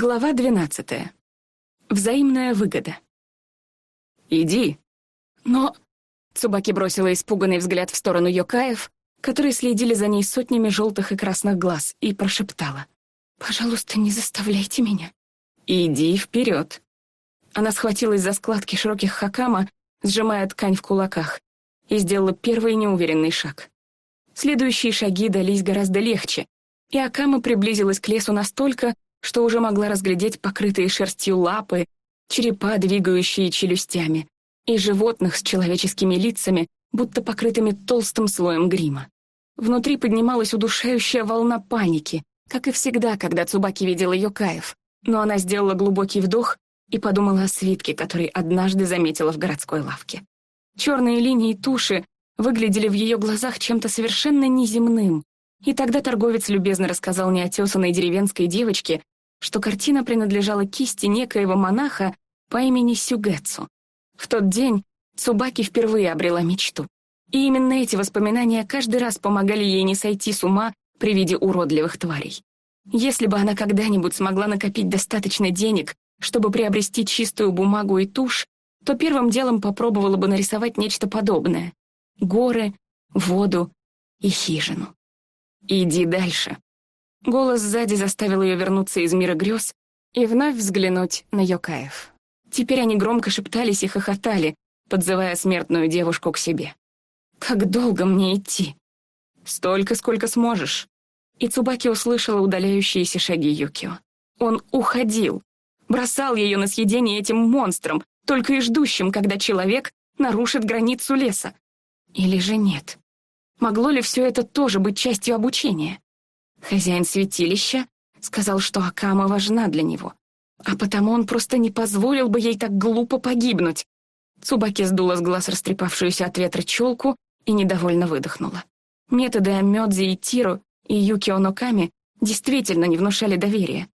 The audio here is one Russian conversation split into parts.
Глава двенадцатая. Взаимная выгода. «Иди». Но... Цубаки бросила испуганный взгляд в сторону Йокаев, которые следили за ней сотнями желтых и красных глаз, и прошептала. «Пожалуйста, не заставляйте меня». «Иди вперед». Она схватилась за складки широких хакама, сжимая ткань в кулаках, и сделала первый неуверенный шаг. Следующие шаги дались гораздо легче, и Акама приблизилась к лесу настолько, что уже могла разглядеть покрытые шерстью лапы, черепа, двигающие челюстями, и животных с человеческими лицами, будто покрытыми толстым слоем грима. Внутри поднималась удушающая волна паники, как и всегда, когда Цубаки видела Йокаев, но она сделала глубокий вдох и подумала о свитке, который однажды заметила в городской лавке. Черные линии туши выглядели в ее глазах чем-то совершенно неземным, и тогда торговец любезно рассказал неотесанной деревенской девочке, что картина принадлежала кисти некоего монаха по имени Сюгэцу. В тот день Цубаки впервые обрела мечту. И именно эти воспоминания каждый раз помогали ей не сойти с ума при виде уродливых тварей. Если бы она когда-нибудь смогла накопить достаточно денег, чтобы приобрести чистую бумагу и тушь, то первым делом попробовала бы нарисовать нечто подобное. Горы, воду и хижину. «Иди дальше». Голос сзади заставил ее вернуться из мира грез и вновь взглянуть на Йокаев. Теперь они громко шептались и хохотали, подзывая смертную девушку к себе. «Как долго мне идти?» «Столько, сколько сможешь». И Цубаки услышала удаляющиеся шаги Юкио. Он уходил, бросал ее на съедение этим монстром, только и ждущим, когда человек нарушит границу леса. Или же нет? Могло ли все это тоже быть частью обучения? Хозяин святилища сказал, что Акама важна для него, а потому он просто не позволил бы ей так глупо погибнуть. Цубаки сдула с глаз растрепавшуюся от ветра челку и недовольно выдохнула. Методы Амёдзи и Тиру и Юкио Ноками действительно не внушали доверия.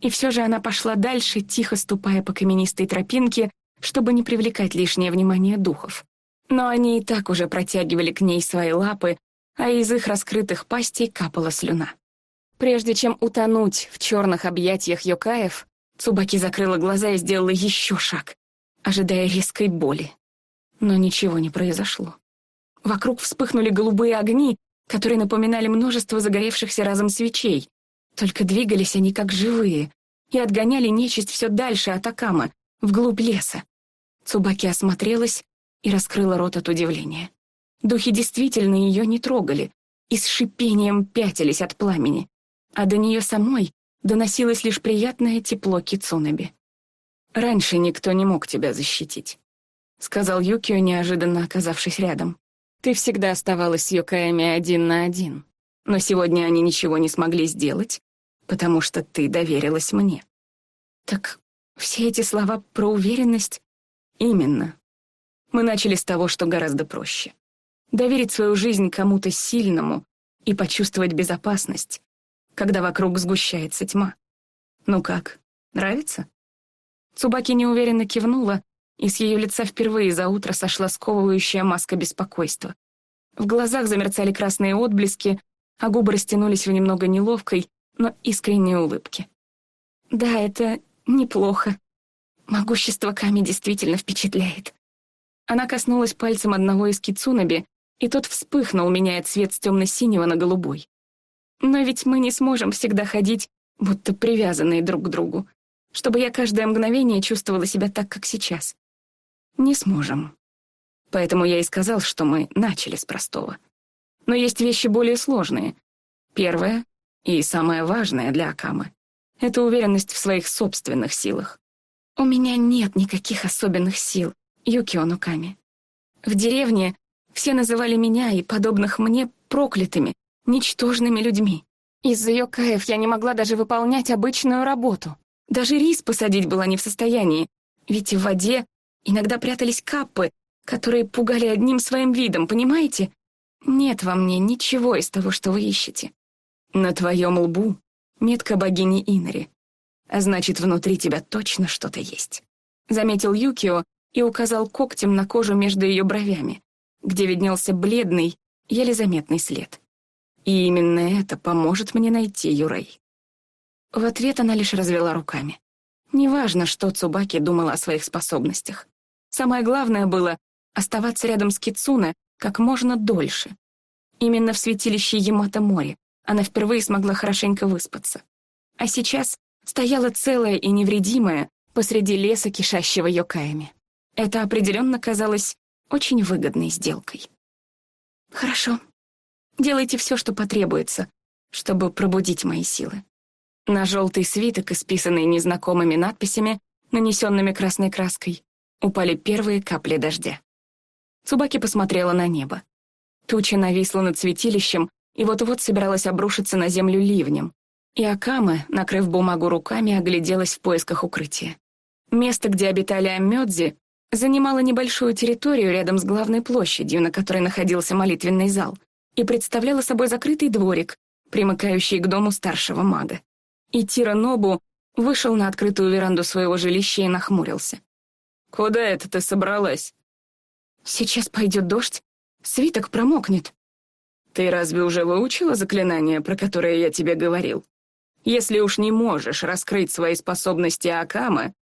И все же она пошла дальше, тихо ступая по каменистой тропинке, чтобы не привлекать лишнее внимание духов но они и так уже протягивали к ней свои лапы, а из их раскрытых пастей капала слюна. Прежде чем утонуть в черных объятиях Йокаев, Цубаки закрыла глаза и сделала еще шаг, ожидая резкой боли. Но ничего не произошло. Вокруг вспыхнули голубые огни, которые напоминали множество загоревшихся разом свечей, только двигались они как живые и отгоняли нечисть все дальше от Акама, вглубь леса. Цубаки осмотрелась и раскрыла рот от удивления. Духи действительно ее не трогали и с шипением пятились от пламени, а до нее самой доносилось лишь приятное тепло Кицунаби. «Раньше никто не мог тебя защитить», — сказал Юкио, неожиданно оказавшись рядом. «Ты всегда оставалась с Юкаями один на один, но сегодня они ничего не смогли сделать, потому что ты доверилась мне». «Так все эти слова про уверенность?» «Именно. Мы начали с того, что гораздо проще. Доверить свою жизнь кому-то сильному и почувствовать безопасность, когда вокруг сгущается тьма. Ну как, нравится? Цубаки неуверенно кивнула, и с ее лица впервые за утро сошла сковывающая маска беспокойства. В глазах замерцали красные отблески, а губы растянулись в немного неловкой, но искренней улыбке. Да, это неплохо. Могущество Ками действительно впечатляет. Она коснулась пальцем одного из кицунаби, и тот вспыхнул, меняя цвет с темно-синего на голубой. Но ведь мы не сможем всегда ходить, будто привязанные друг к другу, чтобы я каждое мгновение чувствовала себя так, как сейчас. Не сможем. Поэтому я и сказал, что мы начали с простого. Но есть вещи более сложные. Первое и самое важное для Акамы — это уверенность в своих собственных силах. У меня нет никаких особенных сил, Юкио Нуками. В деревне все называли меня и подобных мне проклятыми, ничтожными людьми. Из-за Йокаев я не могла даже выполнять обычную работу. Даже рис посадить была не в состоянии, ведь в воде иногда прятались каппы, которые пугали одним своим видом, понимаете? Нет во мне ничего из того, что вы ищете. На твоем лбу метка богини Инари, а значит, внутри тебя точно что-то есть. Заметил Юкио, и указал когтем на кожу между ее бровями, где виднелся бледный, еле заметный след. И именно это поможет мне найти Юрей. В ответ она лишь развела руками. Неважно, что Цубаки думала о своих способностях. Самое главное было оставаться рядом с Кицуне как можно дольше. Именно в святилище Ямато-море она впервые смогла хорошенько выспаться. А сейчас стояла целая и невредимая посреди леса, кишащего йокаями. Это определенно казалось очень выгодной сделкой. «Хорошо. Делайте все, что потребуется, чтобы пробудить мои силы». На желтый свиток, исписанный незнакомыми надписями, нанесенными красной краской, упали первые капли дождя. Цубаки посмотрела на небо. Туча нависла над святилищем и вот-вот собиралась обрушиться на землю ливнем. И Акама, накрыв бумагу руками, огляделась в поисках укрытия. Место, где обитали Амёдзи, занимало небольшую территорию рядом с главной площадью, на которой находился молитвенный зал, и представляло собой закрытый дворик, примыкающий к дому старшего мага. И Тира Нобу вышел на открытую веранду своего жилища и нахмурился. «Куда это ты собралась?» «Сейчас пойдет дождь, свиток промокнет». «Ты разве уже выучила заклинание, про которое я тебе говорил? Если уж не можешь раскрыть свои способности Акама,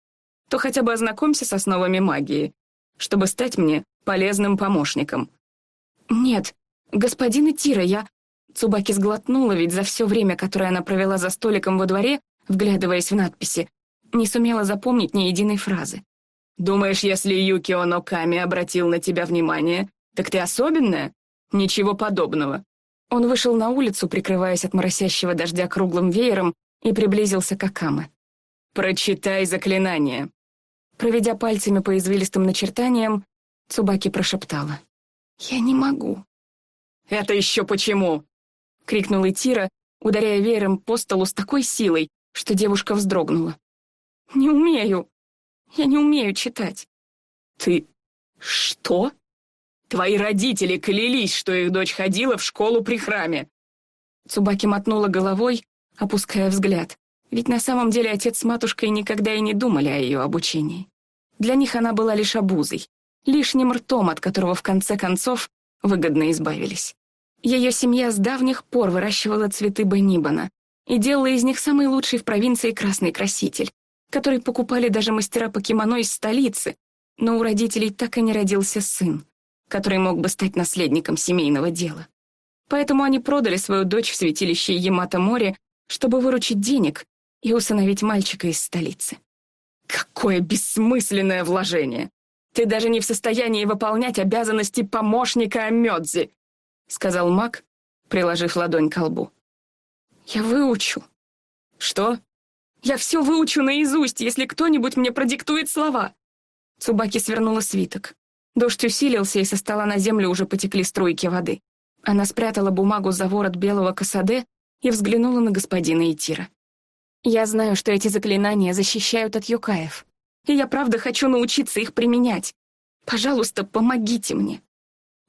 то хотя бы ознакомься с основами магии, чтобы стать мне полезным помощником». «Нет, господин Итира, я...» Цубаки сглотнула, ведь за все время, которое она провела за столиком во дворе, вглядываясь в надписи, не сумела запомнить ни единой фразы. «Думаешь, если Юкио Ноками обратил на тебя внимание, так ты особенная? Ничего подобного». Он вышел на улицу, прикрываясь от моросящего дождя круглым веером, и приблизился к Акаме. «Прочитай заклинание». Проведя пальцами по извилистым начертаниям, Цубаки прошептала. «Я не могу». «Это еще почему?» — крикнул Итира, ударяя веером по столу с такой силой, что девушка вздрогнула. «Не умею. Я не умею читать». «Ты... что?» «Твои родители клялись, что их дочь ходила в школу при храме». Цубаки мотнула головой, опуская взгляд. Ведь на самом деле отец с матушкой никогда и не думали о ее обучении. Для них она была лишь обузой, лишним ртом, от которого в конце концов выгодно избавились. Ее семья с давних пор выращивала цветы Бенибана и делала из них самый лучший в провинции красный краситель, который покупали даже мастера покемоно из столицы, но у родителей так и не родился сын, который мог бы стать наследником семейного дела. Поэтому они продали свою дочь в святилище Ямато-море, чтобы выручить денег и усыновить мальчика из столицы. Какое бессмысленное вложение! Ты даже не в состоянии выполнять обязанности помощника Амёдзи, сказал маг, приложив ладонь к лбу. Я выучу. Что? Я все выучу наизусть, если кто-нибудь мне продиктует слова. Цубаки свернула свиток. Дождь усилился, и со стола на землю уже потекли струйки воды. Она спрятала бумагу за ворот белого касаде и взглянула на господина Итира. Я знаю, что эти заклинания защищают от юкаев, и я правда хочу научиться их применять. Пожалуйста, помогите мне.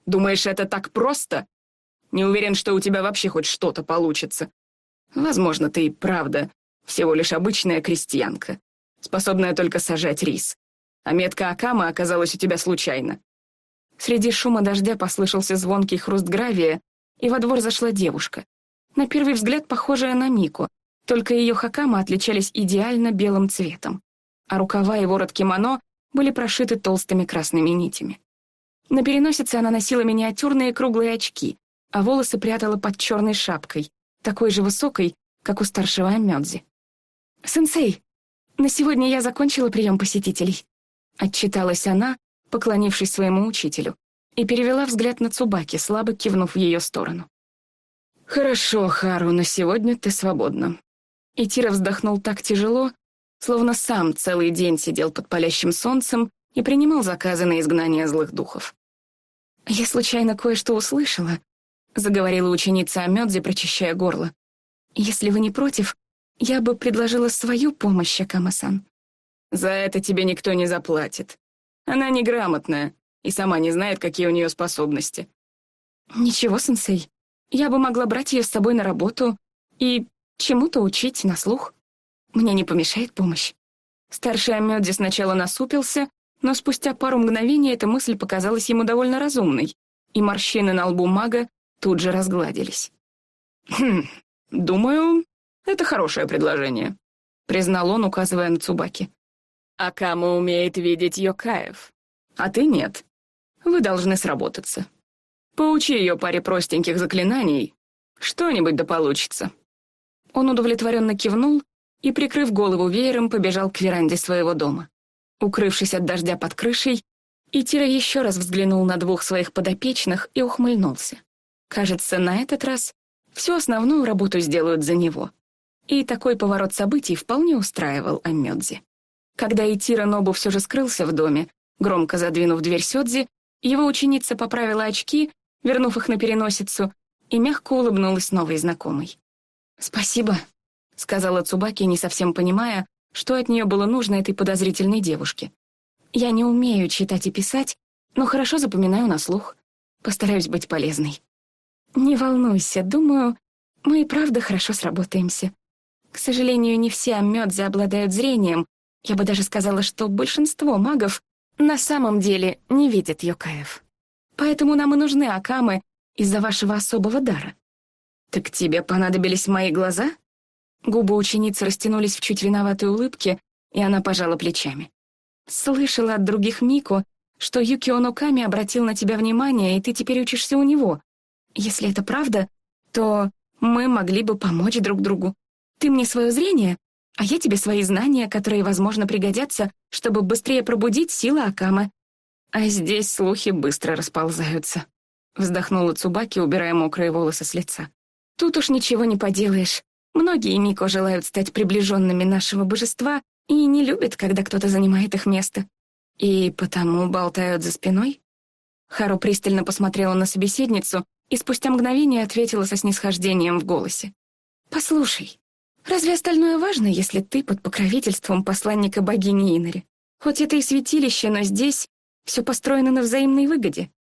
Думаешь, это так просто? Не уверен, что у тебя вообще хоть что-то получится. Возможно, ты и правда всего лишь обычная крестьянка, способная только сажать рис. А метка Акама оказалась у тебя случайно. Среди шума дождя послышался звонкий хруст гравия, и во двор зашла девушка. На первый взгляд похожая на Мику, только ее хакама отличались идеально белым цветом, а рукава и ворот кимоно были прошиты толстыми красными нитями. На переносице она носила миниатюрные круглые очки, а волосы прятала под черной шапкой, такой же высокой, как у старшего Амёдзи. «Сенсей, на сегодня я закончила прием посетителей», — отчиталась она, поклонившись своему учителю, и перевела взгляд на Цубаки, слабо кивнув в ее сторону. «Хорошо, Хару, на сегодня ты свободна. И Тира вздохнул так тяжело, словно сам целый день сидел под палящим солнцем и принимал заказы на изгнание злых духов. «Я случайно кое-что услышала», — заговорила ученица Амёдзи, прочищая горло. «Если вы не против, я бы предложила свою помощь, Акама-сан». «За это тебе никто не заплатит. Она неграмотная и сама не знает, какие у нее способности». «Ничего, сенсей. Я бы могла брать ее с собой на работу и Чему-то учить на слух. Мне не помешает помощь. Старший Амёдзи сначала насупился, но спустя пару мгновений эта мысль показалась ему довольно разумной, и морщины на лбу мага тут же разгладились. «Хм, думаю, Это хорошее предложение», — признал он, указывая на Цубаки. «Акама умеет видеть Йокаев, а ты нет. Вы должны сработаться. Поучи ее паре простеньких заклинаний. Что-нибудь да получится». Он удовлетворенно кивнул и, прикрыв голову веером, побежал к веранде своего дома. Укрывшись от дождя под крышей, Итира еще раз взглянул на двух своих подопечных и ухмыльнулся. Кажется, на этот раз всю основную работу сделают за него. И такой поворот событий вполне устраивал Аммёдзи. Когда Итира Нобу все же скрылся в доме, громко задвинув дверь Сёдзи, его ученица поправила очки, вернув их на переносицу, и мягко улыбнулась новой знакомой. «Спасибо», — сказала Цубаки, не совсем понимая, что от нее было нужно этой подозрительной девушке. «Я не умею читать и писать, но хорошо запоминаю на слух. Постараюсь быть полезной». «Не волнуйся, думаю, мы и правда хорошо сработаемся. К сожалению, не все аммёдзи обладают зрением. Я бы даже сказала, что большинство магов на самом деле не видят Йокаев. Поэтому нам и нужны Акамы из-за вашего особого дара. «Так тебе понадобились мои глаза?» Губы ученицы растянулись в чуть виноватой улыбке, и она пожала плечами. «Слышала от других Мико, что Юкио Ноками обратил на тебя внимание, и ты теперь учишься у него. Если это правда, то мы могли бы помочь друг другу. Ты мне свое зрение, а я тебе свои знания, которые, возможно, пригодятся, чтобы быстрее пробудить силы Акамы. А здесь слухи быстро расползаются», — вздохнула Цубаки, убирая мокрые волосы с лица. Тут уж ничего не поделаешь. Многие Мико желают стать приближенными нашего божества и не любят, когда кто-то занимает их место. И потому болтают за спиной. Хару пристально посмотрела на собеседницу и спустя мгновение ответила со снисхождением в голосе. «Послушай, разве остальное важно, если ты под покровительством посланника богини Инари? Хоть это и святилище, но здесь все построено на взаимной выгоде.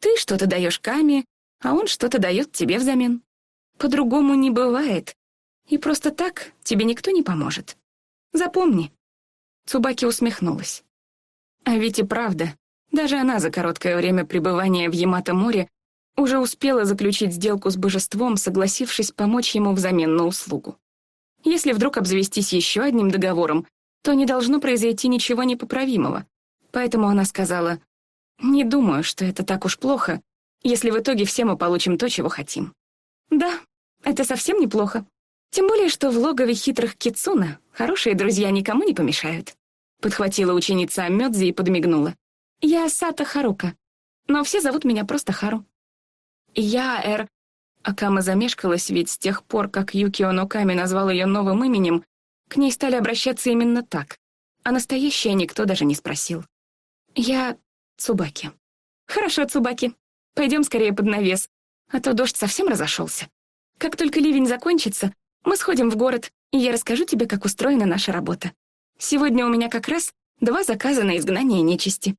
Ты что-то даешь Каме, а он что-то дает тебе взамен. По-другому не бывает. И просто так тебе никто не поможет. Запомни». Цубаки усмехнулась. А ведь и правда, даже она за короткое время пребывания в Ямато-море уже успела заключить сделку с божеством, согласившись помочь ему взамен на услугу. Если вдруг обзавестись еще одним договором, то не должно произойти ничего непоправимого. Поэтому она сказала, «Не думаю, что это так уж плохо, если в итоге все мы получим то, чего хотим». «Да, это совсем неплохо. Тем более, что в логове хитрых кицуна хорошие друзья никому не помешают. Подхватила ученица Мёдзи и подмигнула. Я Сата Харука, но все зовут меня просто Хару. Я Эр... Акама замешкалась, ведь с тех пор, как Юкио Ноками назвал ее новым именем, к ней стали обращаться именно так, а настоящее никто даже не спросил. Я Цубаки. Хорошо, Цубаки. Пойдем скорее под навес, а то дождь совсем разошелся. Как только ливень закончится, мы сходим в город, и я расскажу тебе, как устроена наша работа. Сегодня у меня как раз два заказа на изгнание нечисти».